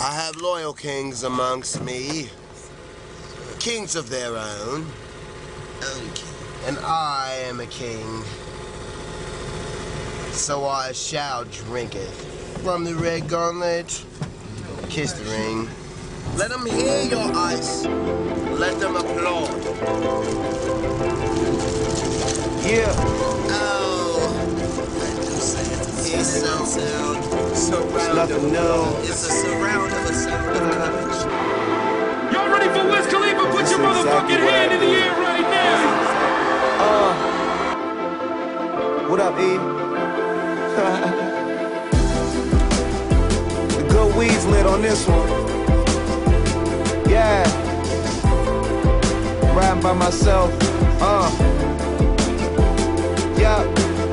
I have loyal kings amongst me, kings of their own, and I am a king. So I shall drink it from the red gauntlet. Kiss the ring. Let them hear your ice. Let them applaud. Yeah. Oh, I do say it's sound sound. Surround nothing new. It's a surround of a sound of. Y'all ready for Wiz Khalifa? Put That's your motherfucking exactly hand in the air right now. What up, E? the good weed's lit on this one. Yeah. Riding by myself. Uh. Yeah.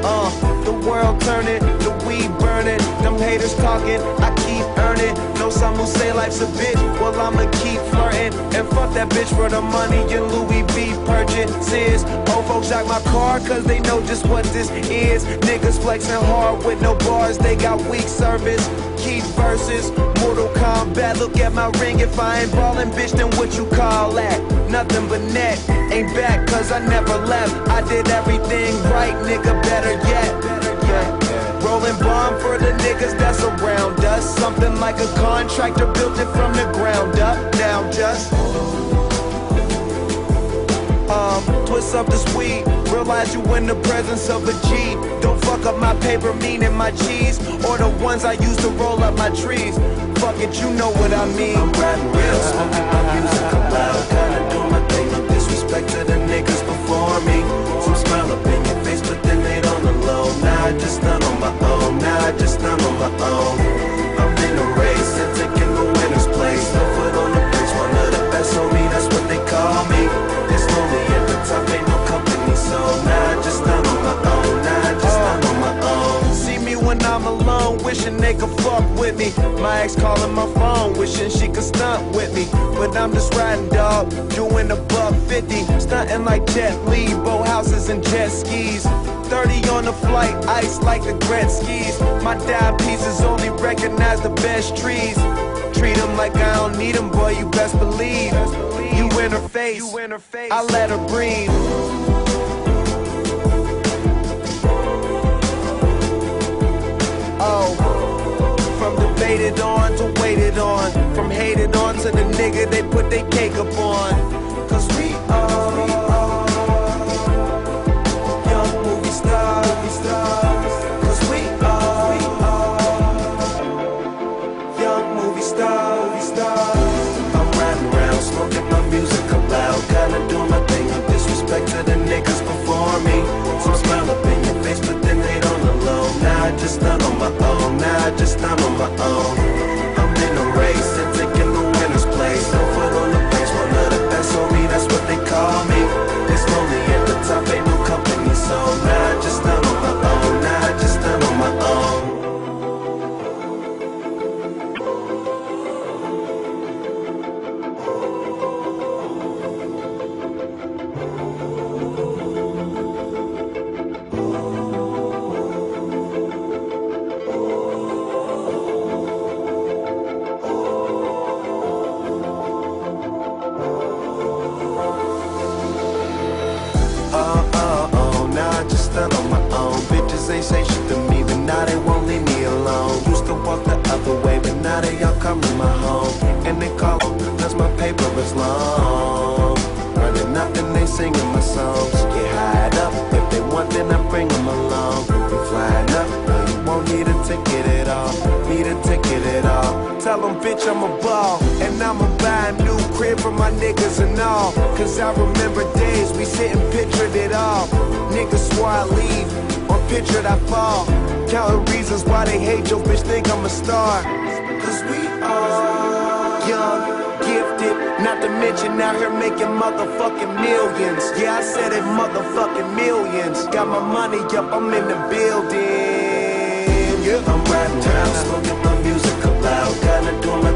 Uh. The world turning, the weed burning, them haters talking, I keep earning. Know some who say life's a bitch, well I'ma keep flirting. And fuck that bitch for the money and Louis V purchases. Old folks jack my car cause they know just what this is. Niggas flexing hard with no bars, they got weak service. Keep verses, Mortal Kombat. Look at my ring, if I ain't ballin', bitch, then what you call that? Nothing but net. Ain't back cause I never left. I did everything right, nigga, better yet. Niggas that's around us. Something like a contractor built it from the ground up. Now just um, twist up this weed. Realize you in the presence of a G. Don't fuck up my paper, meaning my cheese, or the ones I use to roll up my trees. Fuck it, you know what I mean. I'm real, smoking my music loud, alone, wishing they could fuck with me. My ex calling my phone, wishing she could stunt with me. But I'm just riding, dog, doing a buck 50. Stunting like Jet Li, boat houses and jet skis. 30 on the flight, ice like the Gretzky's. My dime pieces only recognize the best trees. Treat them like I don't need them, boy, you best believe. You in her face, I let her breathe. They cake up on. Cause we are young movie stars. Cause we are young movie stars. I'm riding around, smoking my music loud, kinda doing my thing. No disrespect to the niggas before me. Some smile up in your face, but then they don't alone. I just done on my own. Now I just done on my own. I'm in a race And singing my songs. Get high up, if they want, then I bring them along. We flying up, no, you won't need a ticket at all. Need a ticket at all. Tell them, bitch, I'm a ball. And I'ma buy a new crib for my niggas and all. Cause I remember days we sit and pictured it all. Niggas swore I leave, or pictured I fall. Counting reasons why they hate your bitch, think I'm a star. Cause we are young, gifted. Not to mention out here making motherfucking millions. Yeah, I said it, motherfucking millions. Got my money up, I'm in the building. Yeah, I'm writing. I'm smoking my music loud, kinda doing my